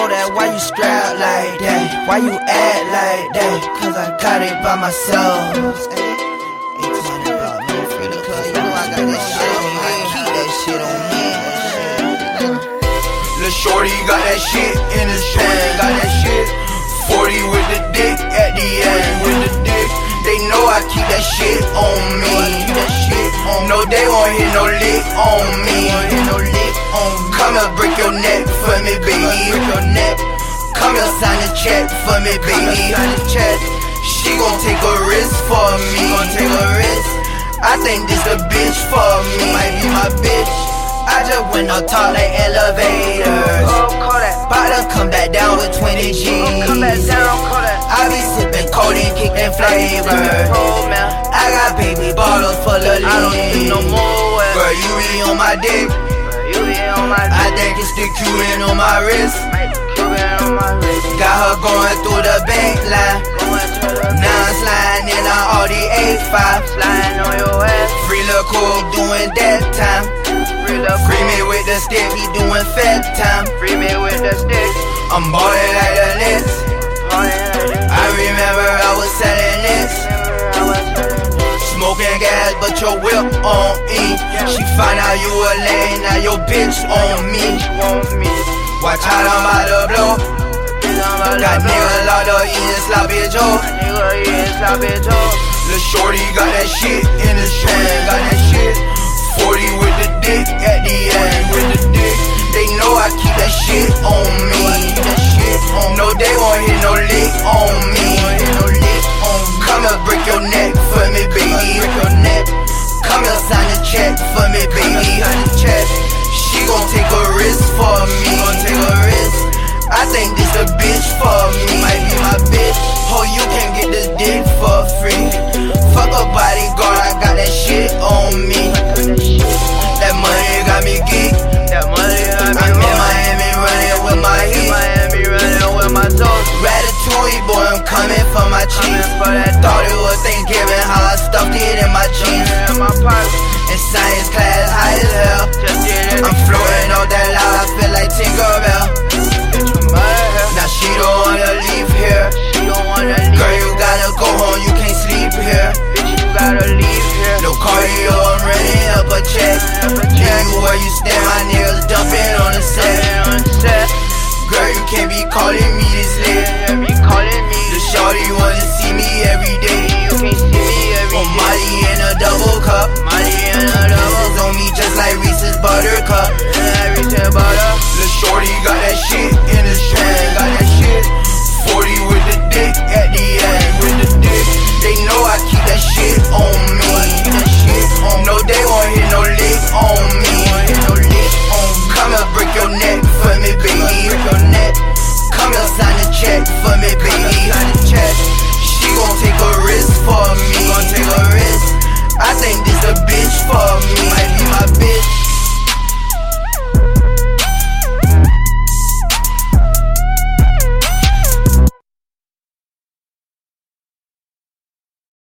that? Why you strapped like that? Why you act like that? Cause I got it by myself. Lil' Shorty got that shit in his pants, got that shit. 40 with the dick at the end, with the dick. They know I keep that shit on me. No, they won't hit no lick on me. Come and break your neck me. Come and sign a check for me, baby. She gon' take a risk for me. Take a risk. I think this a bitch for me. Might be my bitch. I just went up tall like elevators. Oh, Bout to come back down with 20 G's. Oh, I be sipping codeine, kicking flavors. Oh, I got baby bottles full of lean. I don't need no more wet. Girl, you be on my dick. I think it's the Cuban on my wrist. On my wrist. Got her going through the bank line. Now I'm sliding in a Audi A5. Flying on your ass. Free little cool doing that time. Free me with the stick, he doing fat time. Free me with the stick. I'm ballin' like the Knicks. But your whip on E. She find out you a lane, now your bitch on me. Watch out, I'm about to blow. Got niggas locked up eating sloppy Joe. Lil' Shorty got that shit in Thanksgiving, how I stuffed it in my jeans. In science class, high as hell.